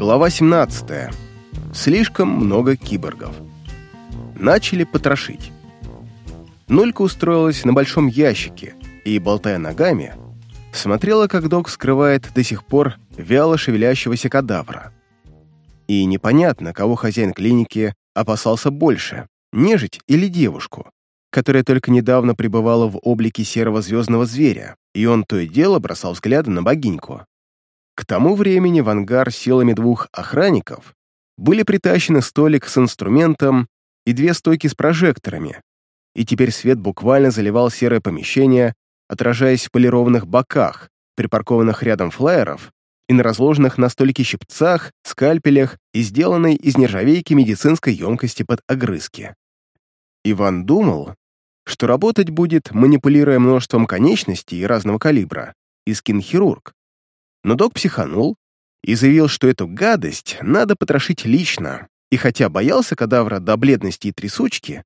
Глава 17. Слишком много киборгов. Начали потрошить. Нулька устроилась на большом ящике и, болтая ногами, смотрела, как док скрывает до сих пор вяло шевелящегося кадавра. И непонятно, кого хозяин клиники опасался больше — нежить или девушку, которая только недавно пребывала в облике серого звездного зверя, и он то и дело бросал взгляды на богиньку. К тому времени в ангар силами двух охранников были притащены столик с инструментом и две стойки с прожекторами, и теперь свет буквально заливал серое помещение, отражаясь в полированных боках, припаркованных рядом флайеров и на разложенных на столике щипцах, скальпелях и сделанной из нержавейки медицинской емкости под огрызки. Иван думал, что работать будет, манипулируя множеством конечностей разного калибра, искин-хирург, но док психанул и заявил, что эту гадость надо потрошить лично, и хотя боялся кадавра до бледности и трясучки,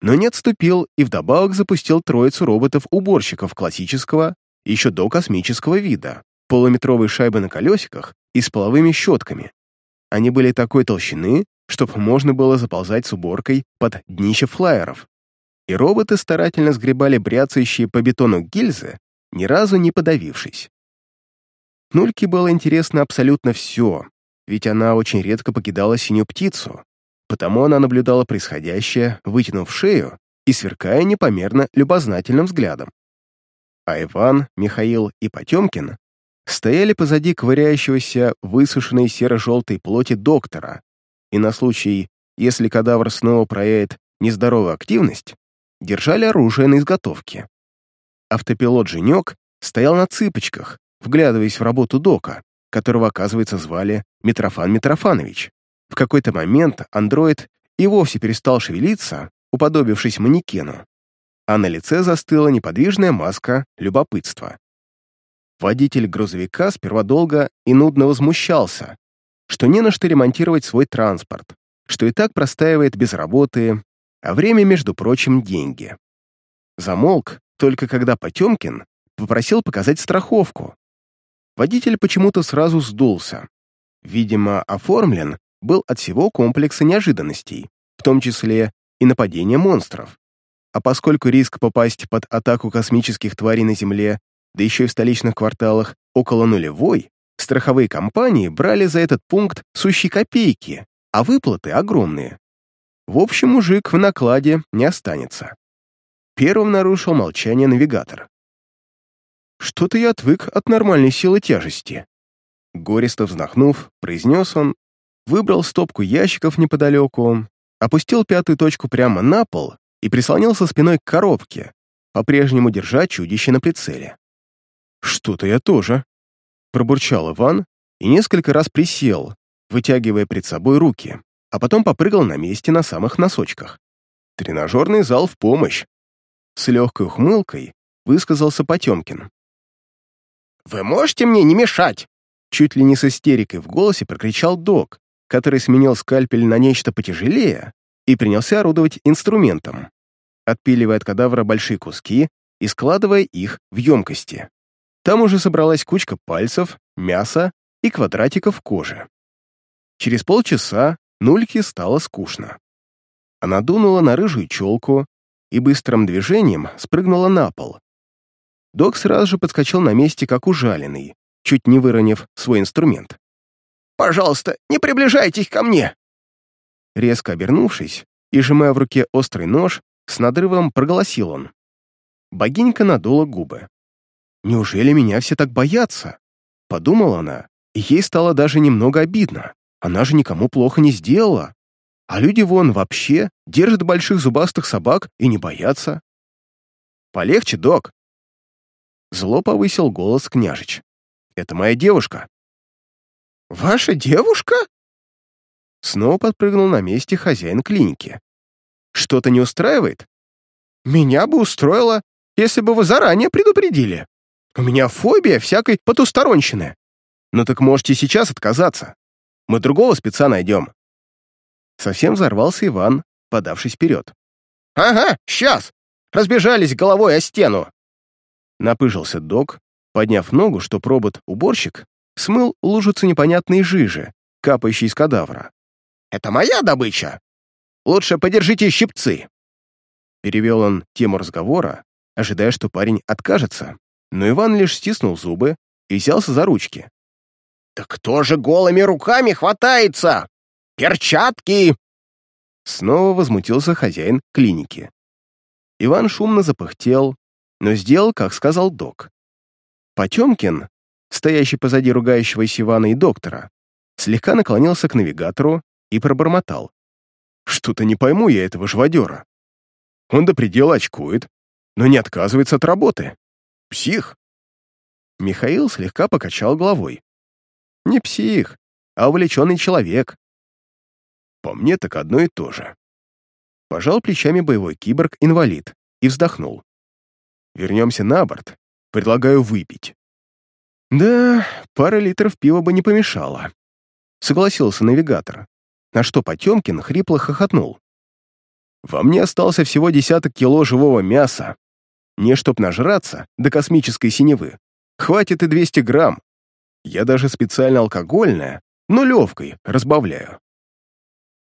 но не отступил и вдобавок запустил троицу роботов-уборщиков классического, еще до космического вида, полуметровые шайбы на колесиках и с половыми щетками. Они были такой толщины, чтобы можно было заползать с уборкой под днище флайеров. И роботы старательно сгребали бряцающие по бетону гильзы, ни разу не подавившись. Нульке было интересно абсолютно все, ведь она очень редко покидала синюю птицу, потому она наблюдала происходящее, вытянув шею и сверкая непомерно любознательным взглядом. А Иван, Михаил и Потемкин стояли позади ковыряющегося высушенной серо-желтой плоти доктора, и на случай, если кадавр снова проявит нездоровую активность, держали оружие на изготовке. Автопилот Женек стоял на цыпочках, вглядываясь в работу Дока, которого, оказывается, звали Митрофан Митрофанович. В какой-то момент андроид и вовсе перестал шевелиться, уподобившись манекену, а на лице застыла неподвижная маска любопытства. Водитель грузовика сперва долго и нудно возмущался, что не на что ремонтировать свой транспорт, что и так простаивает без работы, а время, между прочим, деньги. Замолк только когда Потемкин попросил показать страховку, Водитель почему-то сразу сдулся. Видимо, оформлен был от всего комплекса неожиданностей, в том числе и нападения монстров. А поскольку риск попасть под атаку космических тварей на Земле, да еще и в столичных кварталах, около нулевой, страховые компании брали за этот пункт сущие копейки, а выплаты огромные. В общем, мужик в накладе не останется. Первым нарушил молчание навигатор. Что-то я отвык от нормальной силы тяжести. Гористо вздохнув, произнес он, выбрал стопку ящиков неподалеку, опустил пятую точку прямо на пол и прислонился спиной к коробке, по-прежнему держа чудище на прицеле. «Что-то я тоже», — пробурчал Иван и несколько раз присел, вытягивая пред собой руки, а потом попрыгал на месте на самых носочках. «Тренажерный зал в помощь!» С легкой ухмылкой высказался Потемкин. «Вы можете мне не мешать?» Чуть ли не с истерикой в голосе прокричал док, который сменил скальпель на нечто потяжелее и принялся орудовать инструментом, отпиливая от кадавра большие куски и складывая их в емкости. Там уже собралась кучка пальцев, мяса и квадратиков кожи. Через полчаса Нульке стало скучно. Она дунула на рыжую челку и быстрым движением спрыгнула на пол, Док сразу же подскочил на месте, как ужаленный, чуть не выронив свой инструмент. «Пожалуйста, не приближайтесь ко мне!» Резко обернувшись и сжимая в руке острый нож, с надрывом проголосил он. Богинька надула губы. «Неужели меня все так боятся?» Подумала она, и ей стало даже немного обидно. Она же никому плохо не сделала. А люди вон вообще держат больших зубастых собак и не боятся. «Полегче, док», Зло повысил голос княжич. «Это моя девушка». «Ваша девушка?» Снова подпрыгнул на месте хозяин клиники. «Что-то не устраивает?» «Меня бы устроило, если бы вы заранее предупредили. У меня фобия всякой потусторонщины». «Ну так можете сейчас отказаться. Мы другого спеца найдем». Совсем взорвался Иван, подавшись вперед. «Ага, сейчас! Разбежались головой о стену!» Напыжился док, подняв ногу, что робот-уборщик смыл лужицу непонятной жижи, капающий из кадавра. «Это моя добыча! Лучше подержите щипцы!» Перевел он тему разговора, ожидая, что парень откажется, но Иван лишь стиснул зубы и взялся за ручки. «Да кто же голыми руками хватается? Перчатки!» Снова возмутился хозяин клиники. Иван шумно запыхтел, но сделал, как сказал док. Потемкин, стоящий позади ругающегося Ивана и доктора, слегка наклонился к навигатору и пробормотал. «Что-то не пойму я этого живодера. Он до предела очкует, но не отказывается от работы. Псих!» Михаил слегка покачал головой. «Не псих, а увлеченный человек». По мне так одно и то же. Пожал плечами боевой киборг-инвалид и вздохнул. «Вернемся на борт. Предлагаю выпить». «Да, пара литров пива бы не помешала», — согласился навигатор, на что Потемкин хрипло хохотнул. «Во мне остался всего десяток кило живого мяса. Не чтоб нажраться до космической синевы. Хватит и 200 грамм. Я даже специально алкогольное, но левкой разбавляю».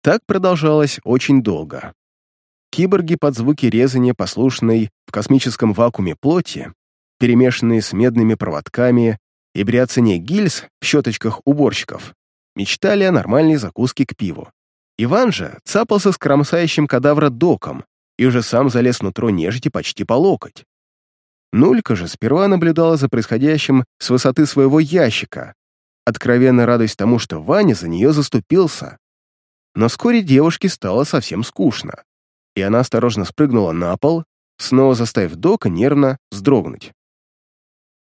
Так продолжалось очень долго. Киборги под звуки резания послушной в космическом вакууме плоти, перемешанные с медными проводками и бряцание гильз в щеточках уборщиков, мечтали о нормальной закуске к пиву. Иван же цапался с кромсающим кадавра доком и уже сам залез внутрь нежити почти по локоть. Нулька же сперва наблюдала за происходящим с высоты своего ящика, откровенно радуясь тому, что Ваня за нее заступился. Но вскоре девушке стало совсем скучно, и она осторожно спрыгнула на пол, снова заставив Дока нервно вздрогнуть.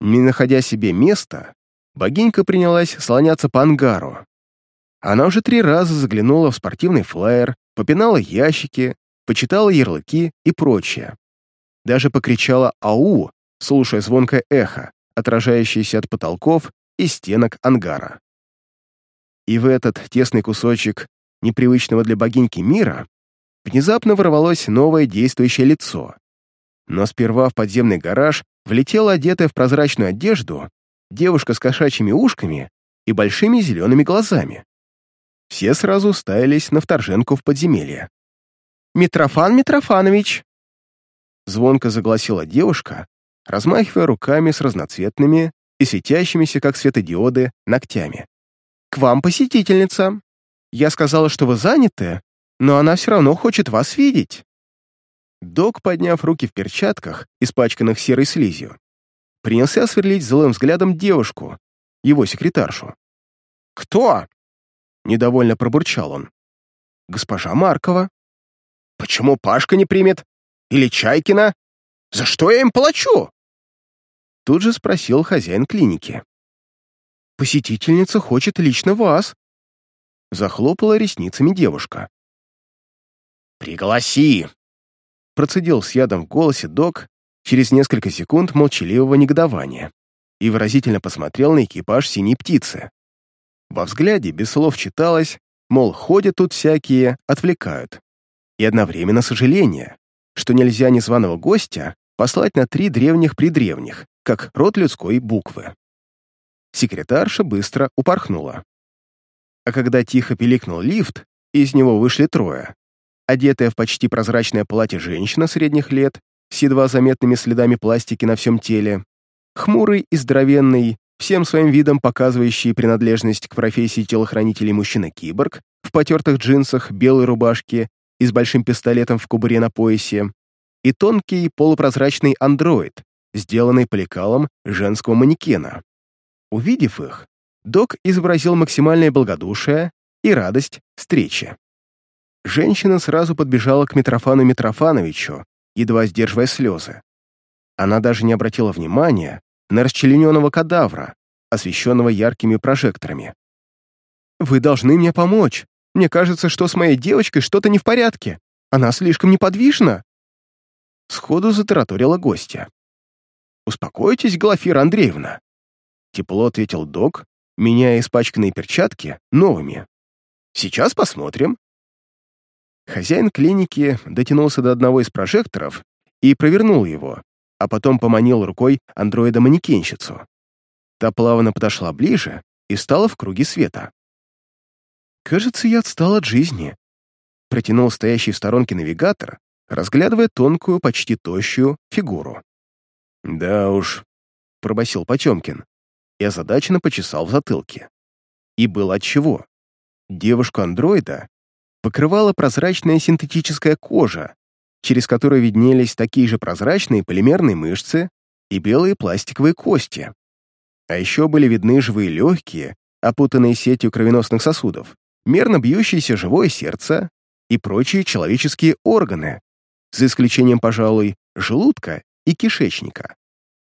Не находя себе места, богинька принялась слоняться по ангару. Она уже три раза заглянула в спортивный флайер, попинала ящики, почитала ярлыки и прочее. Даже покричала «Ау!», слушая звонкое эхо, отражающееся от потолков и стенок ангара. И в этот тесный кусочек непривычного для богиньки мира внезапно ворвалось новое действующее лицо. Но сперва в подземный гараж влетела одетая в прозрачную одежду девушка с кошачьими ушками и большими зелеными глазами. Все сразу уставились на вторженку в подземелье. «Митрофан Митрофанович!» Звонко загласила девушка, размахивая руками с разноцветными и светящимися, как светодиоды, ногтями. «К вам посетительница. Я сказала, что вы заняты, но она все равно хочет вас видеть». Док, подняв руки в перчатках, испачканных серой слизью, принялся сверлить злым взглядом девушку, его секретаршу. «Кто?» — недовольно пробурчал он. «Госпожа Маркова». «Почему Пашка не примет? Или Чайкина? За что я им плачу?» Тут же спросил хозяин клиники. «Посетительница хочет лично вас», — захлопала ресницами девушка. «Пригласи!» Процедил с ядом в голосе док через несколько секунд молчаливого негодования и выразительно посмотрел на экипаж синей птицы. Во взгляде без слов читалось, мол, ходят тут всякие, отвлекают. И одновременно сожаление, что нельзя незваного гостя послать на три древних-предревних, как род людской буквы. Секретарша быстро упорхнула. А когда тихо пиликнул лифт, из него вышли трое одетая в почти прозрачное платье женщина средних лет, с едва заметными следами пластики на всем теле, хмурый и здоровенный, всем своим видом показывающий принадлежность к профессии телохранителей мужчина-киборг, в потертых джинсах, белой рубашке и с большим пистолетом в кубуре на поясе, и тонкий полупрозрачный андроид, сделанный поликалом женского манекена. Увидев их, док изобразил максимальное благодушие и радость встречи. Женщина сразу подбежала к Митрофану Митрофановичу, едва сдерживая слезы. Она даже не обратила внимания на расчлененного кадавра, освещенного яркими прожекторами. «Вы должны мне помочь. Мне кажется, что с моей девочкой что-то не в порядке. Она слишком неподвижна». Сходу затараторила гостья. «Успокойтесь, Глафира Андреевна», — тепло ответил док, меняя испачканные перчатки новыми. «Сейчас посмотрим, Хозяин клиники дотянулся до одного из прожекторов и провернул его, а потом поманил рукой андроида-манекенщицу. Та плавно подошла ближе и стала в круге света. Кажется, я отстал от жизни. Протянул стоящий в сторонке навигатор, разглядывая тонкую, почти тощую фигуру. Да уж, пробасил Потемкин и озадаченно почесал в затылке. И было отчего. Девушку-андроида покрывала прозрачная синтетическая кожа, через которую виднелись такие же прозрачные полимерные мышцы и белые пластиковые кости. А еще были видны живые легкие, опутанные сетью кровеносных сосудов, мерно бьющееся живое сердце и прочие человеческие органы, за исключением, пожалуй, желудка и кишечника.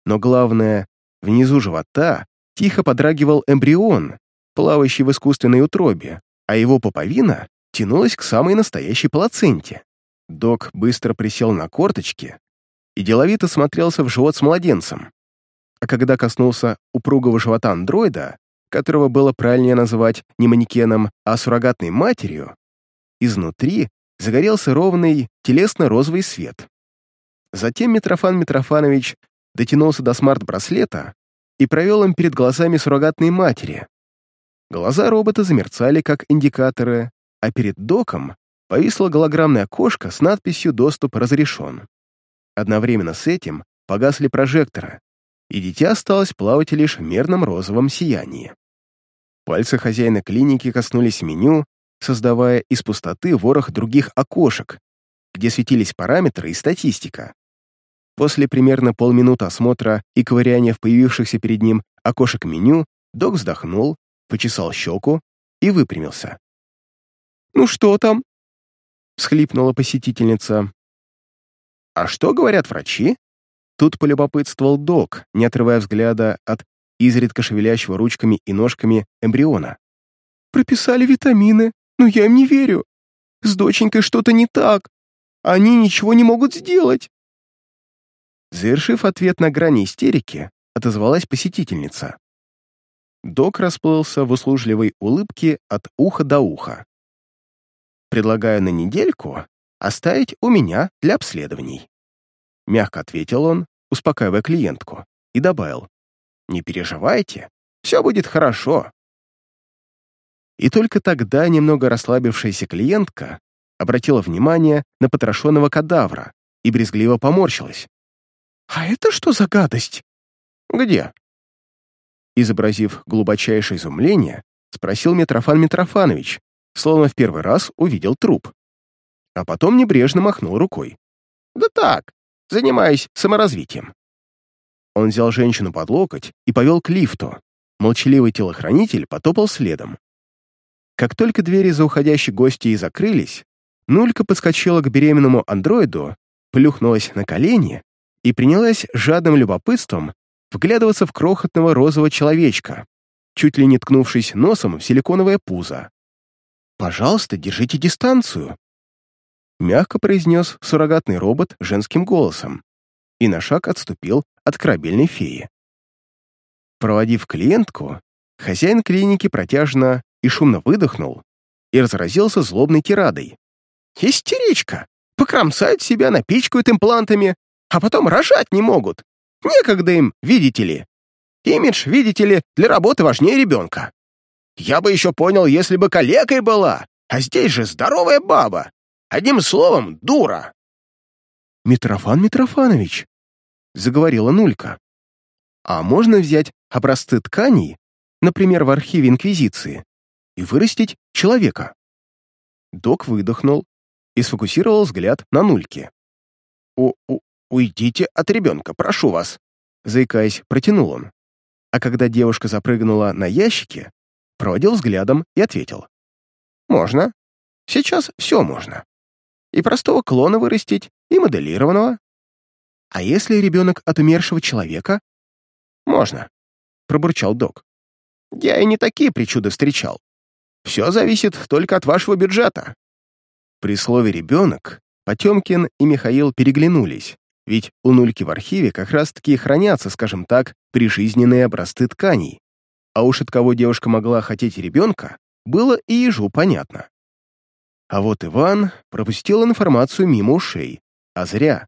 Но главное, внизу живота тихо подрагивал эмбрион, плавающий в искусственной утробе, а его поповина тянулась к самой настоящей плаценте. Док быстро присел на корточки и деловито смотрелся в живот с младенцем. А когда коснулся упругого живота андроида, которого было правильнее называть не манекеном, а суррогатной матерью, изнутри загорелся ровный телесно-розовый свет. Затем Митрофан Митрофанович дотянулся до смарт-браслета и провел им перед глазами суррогатной матери. Глаза робота замерцали, как индикаторы, а перед доком повисло голограммное окошко с надписью «Доступ разрешен». Одновременно с этим погасли прожекторы, и дитя осталось плавать лишь в мерном розовом сиянии. Пальцы хозяина клиники коснулись меню, создавая из пустоты ворох других окошек, где светились параметры и статистика. После примерно полминуты осмотра и ковыряния в появившихся перед ним окошек меню, док вздохнул, почесал щеку и выпрямился. «Ну что там?» — всхлипнула посетительница. «А что говорят врачи?» Тут полюбопытствовал док, не отрывая взгляда от изредка шевелящего ручками и ножками эмбриона. «Прописали витамины, но я им не верю. С доченькой что-то не так. Они ничего не могут сделать». Завершив ответ на грани истерики, отозвалась посетительница. Док расплылся в услужливой улыбке от уха до уха. «Предлагаю на недельку оставить у меня для обследований». Мягко ответил он, успокаивая клиентку, и добавил. «Не переживайте, все будет хорошо». И только тогда немного расслабившаяся клиентка обратила внимание на потрошенного кадавра и брезгливо поморщилась. «А это что за гадость?» «Где?» Изобразив глубочайшее изумление, спросил Митрофан Митрофанович, словно в первый раз увидел труп. А потом небрежно махнул рукой. «Да так, занимаюсь саморазвитием». Он взял женщину под локоть и повел к лифту. Молчаливый телохранитель потопал следом. Как только двери за уходящей гостьей закрылись, Нулька подскочила к беременному андроиду, плюхнулась на колени и принялась жадным любопытством вглядываться в крохотного розового человечка, чуть ли не ткнувшись носом в силиконовое пузо. «Пожалуйста, держите дистанцию», — мягко произнес суррогатный робот женским голосом и на шаг отступил от корабельной феи. Проводив клиентку, хозяин клиники протяжно и шумно выдохнул и разразился злобной тирадой. «Истеричка! Покромсают себя, напичкают имплантами, а потом рожать не могут. Некогда им, видите ли. Имидж, видите ли, для работы важнее ребенка. Я бы еще понял, если бы калекой была, а здесь же здоровая баба. Одним словом, дура. «Митрофан Митрофанович», — заговорила Нулька, «а можно взять образцы тканей, например, в архиве Инквизиции, и вырастить человека?» Док выдохнул и сфокусировал взгляд на Нульке. «У -у «Уйдите от ребенка, прошу вас», — заикаясь, протянул он. А когда девушка запрыгнула на ящики, проводил взглядом и ответил. «Можно. Сейчас все можно. И простого клона вырастить, и моделированного. А если ребенок от умершего человека?» «Можно», — пробурчал док. «Я и не такие причуды встречал. Все зависит только от вашего бюджета». При слове «ребенок» Потемкин и Михаил переглянулись, ведь у Нульки в архиве как раз-таки хранятся, скажем так, прижизненные образцы тканей. А уж от кого девушка могла хотеть ребенка, было и ежу понятно. А вот Иван пропустил информацию мимо ушей, а зря.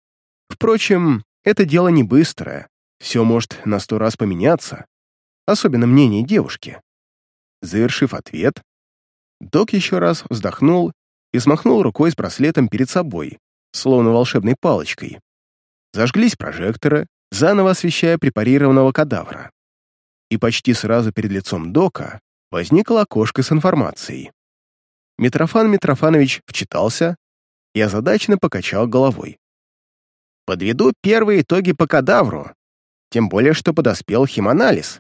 Впрочем, это дело не быстрое, все может на сто раз поменяться, особенно мнение девушки. Завершив ответ, Док еще раз вздохнул и смахнул рукой с браслетом перед собой, словно волшебной палочкой. Зажглись прожекторы, заново освещая препарированного кадавра. И почти сразу перед лицом Дока возникло окошко с информацией. Митрофан Митрофанович вчитался и озадаченно покачал головой. «Подведу первые итоги по кадавру, тем более что подоспел химанализ.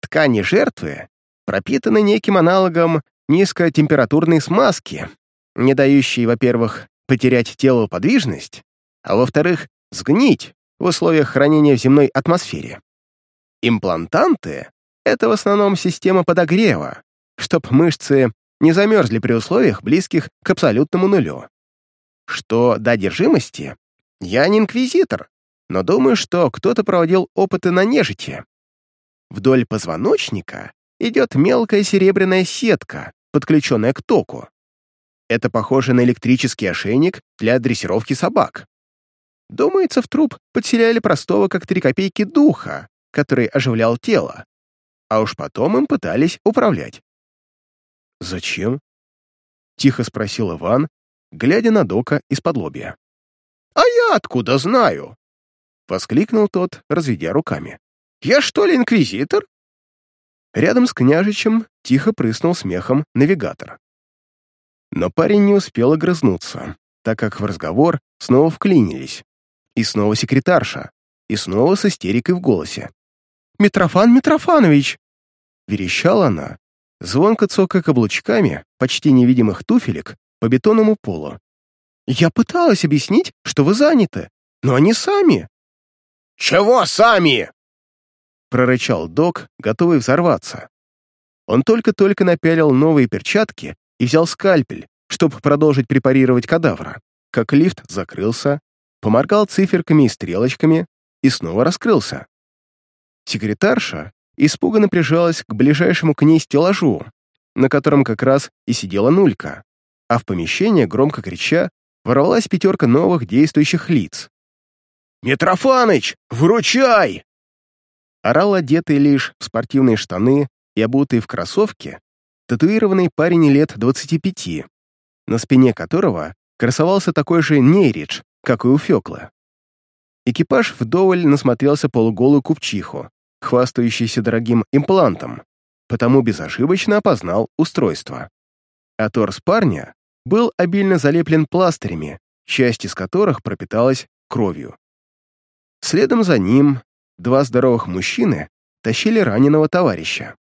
Ткани жертвы пропитаны неким аналогом низкотемпературной смазки, не дающей, во-первых, потерять телу подвижность, а во-вторых, сгнить в условиях хранения в земной атмосфере. Имплантанты — это в основном система подогрева, чтоб мышцы не замерзли при условиях, близких к абсолютному нулю. Что до одержимости, я не инквизитор, но думаю, что кто-то проводил опыты на нежити. Вдоль позвоночника идет мелкая серебряная сетка, подключенная к току. Это похоже на электрический ошейник для дрессировки собак. Думается, в труп подселяли простого как три копейки духа, который оживлял тело, а уж потом им пытались управлять. «Зачем?» — тихо спросил Иван, глядя на Дока из-под лобья. «А я откуда знаю?» — воскликнул тот, разведя руками. «Я что ли инквизитор?» Рядом с княжичем тихо прыснул смехом навигатор. Но парень не успел огрызнуться, так как в разговор снова вклинились. И снова секретарша, и снова с истерикой в голосе. «Митрофан Митрофанович!» Верещала она, звонко цокая каблучками почти невидимых туфелек по бетонному полу. «Я пыталась объяснить, что вы заняты, но они сами!» «Чего сами?» прорычал док, готовый взорваться. Он только-только напялил новые перчатки и взял скальпель, чтобы продолжить препарировать кадавра, как лифт закрылся, поморгал циферками и стрелочками и снова раскрылся. Секретарша испуганно прижалась к ближайшему к ней стеллажу, на котором как раз и сидела нулька, а в помещение, громко крича, ворвалась пятерка новых действующих лиц. «Митрофаныч, выручай!» Орал одетый лишь в спортивные штаны и обутый в кроссовки татуированный парень лет 25, на спине которого красовался такой же нейридж, как и у Фёкла. Экипаж вдоволь насмотрелся полуголую купчиху, хвастающейся дорогим имплантом, потому безошибочно опознал устройство. А торс парня был обильно залеплен пластырями, часть из которых пропиталась кровью. Следом за ним два здоровых мужчины тащили раненого товарища.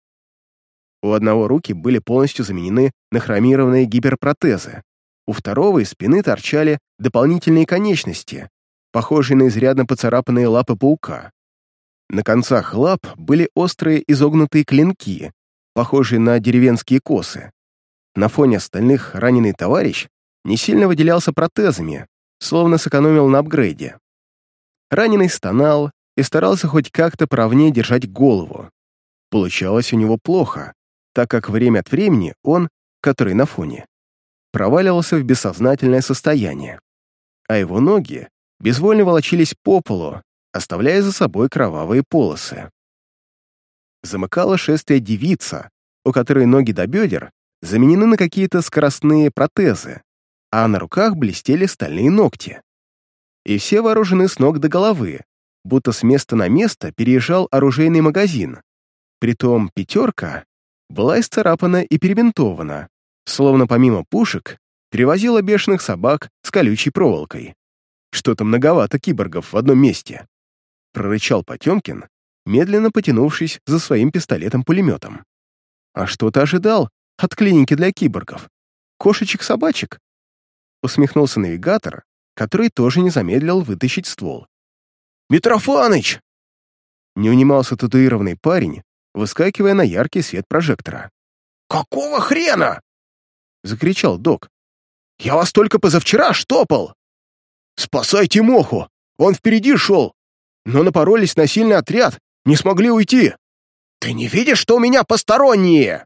У одного руки были полностью заменены на хромированные гиперпротезы, у второго из спины торчали дополнительные конечности, похожие на изрядно поцарапанные лапы паука. На концах лап были острые изогнутые клинки, похожие на деревенские косы. На фоне остальных раненый товарищ не сильно выделялся протезами, словно сэкономил на апгрейде. Раненый стонал и старался хоть как-то правнее держать голову. Получалось у него плохо, так как время от времени он, который на фоне, проваливался в бессознательное состояние, а его ноги безвольно волочились по полу, оставляя за собой кровавые полосы. Замыкала шествие девица, у которой ноги до бедер заменены на какие-то скоростные протезы, а на руках блестели стальные ногти. И все вооружены с ног до головы, будто с места на место переезжал оружейный магазин. Притом пятерка была исцарапана и перебинтована, словно помимо пушек перевозила бешеных собак с колючей проволокой. Что-то многовато киборгов в одном месте. Прорычал Потемкин, медленно потянувшись за своим пистолетом-пулеметом. А что ты ожидал от клиники для киборгов? Кошечек-собачек? Усмехнулся навигатор, который тоже не замедлил вытащить ствол. «Митрофаныч!» Не унимался татуированный парень, выскакивая на яркий свет прожектора. «Какого хрена?» — закричал док. «Я вас только позавчера штопал!» «Спасайте Моху! Он впереди шел! Но напоролись на сильный отряд, не смогли уйти! Ты не видишь, что у меня посторонние?»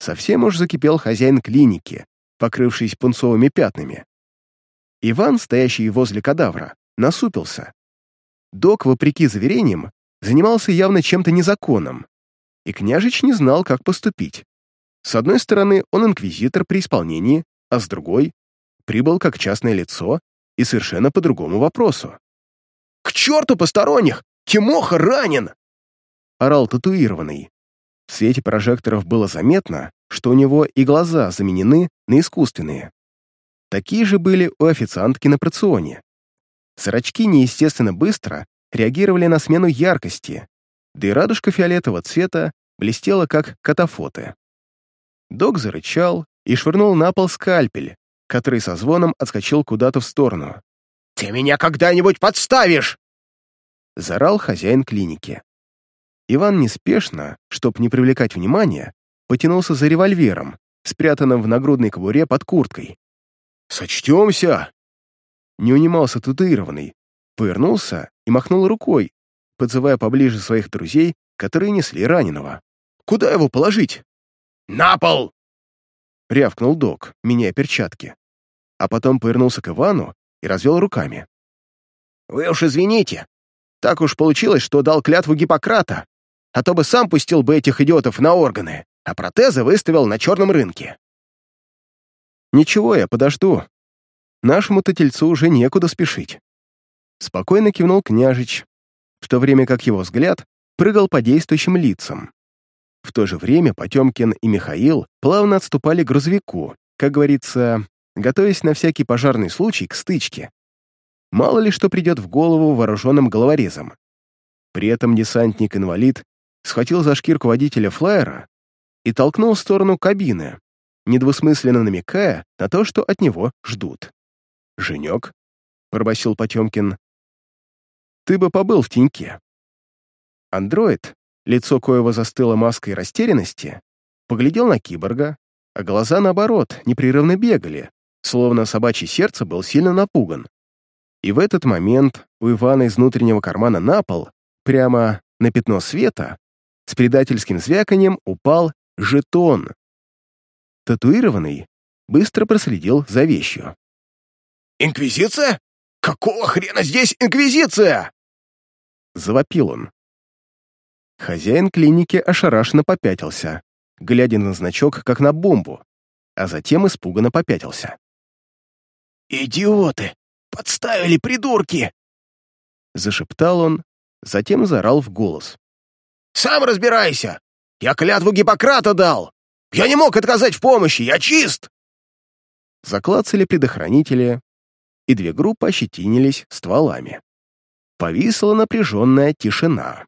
Совсем уж закипел хозяин клиники, покрывшись пунцовыми пятнами. Иван, стоящий возле кадавра, насупился. Док, вопреки заверениям, занимался явно чем-то незаконным, и княжич не знал, как поступить. С одной стороны, он инквизитор при исполнении, а с другой — прибыл как частное лицо и совершенно по другому вопросу. «К черту посторонних! Тимоха ранен!» — орал татуированный. В свете прожекторов было заметно, что у него и глаза заменены на искусственные. Такие же были у официантки на прационе. Зрачки неестественно быстро реагировали на смену яркости, да и радужка фиолетового цвета блестела, как катафоты. Дог зарычал и швырнул на пол скальпель, который со звоном отскочил куда-то в сторону. «Ты меня когда-нибудь подставишь!» Зарал хозяин клиники. Иван неспешно, чтобы не привлекать внимания, потянулся за револьвером, спрятанным в нагрудной кобуре под курткой. «Сочтемся!» Не унимался татуированный, повернулся и махнул рукой, подзывая поближе своих друзей, которые несли раненого. «Куда его положить?» «На пол!» — рявкнул док, меняя перчатки. А потом повернулся к Ивану и развел руками. «Вы уж извините. Так уж получилось, что дал клятву Гиппократа, а то бы сам пустил бы этих идиотов на органы, а протезы выставил на черном рынке». «Ничего, я подожду. Нашему-то тельцу уже некуда спешить». Спокойно кивнул княжич, в то время как его взгляд прыгал по действующим лицам. В то же время Потемкин и Михаил плавно отступали к грузовику, как говорится, готовясь на всякий пожарный случай к стычке. Мало ли что придет в голову вооруженным головорезом. При этом десантник-инвалид схватил за шкирку водителя флайера и толкнул в сторону кабины, недвусмысленно намекая на то, что от него ждут. «Женек», — пробасил Потемкин, — «ты бы побыл в теньке». Андроид, лицо коего застыло маской растерянности, поглядел на киборга, а глаза, наоборот, непрерывно бегали, словно собачье сердце был сильно напуган. И в этот момент у Ивана из внутреннего кармана на пол, прямо на пятно света, с предательским звяканием упал жетон. Татуированный быстро проследил за вещью. «Инквизиция? Какого хрена здесь инквизиция?» Завопил он. Хозяин клиники ошарашенно попятился, глядя на значок, как на бомбу, а затем испуганно попятился. «Идиоты! Подставили, придурки!» Зашептал он, затем заорал в голос. «Сам разбирайся! Я клятву Гиппократа дал! Я не мог отказать в помощи, я чист!» Заклацали предохранители, и две группы ощетинились стволами. Повисла напряженная тишина.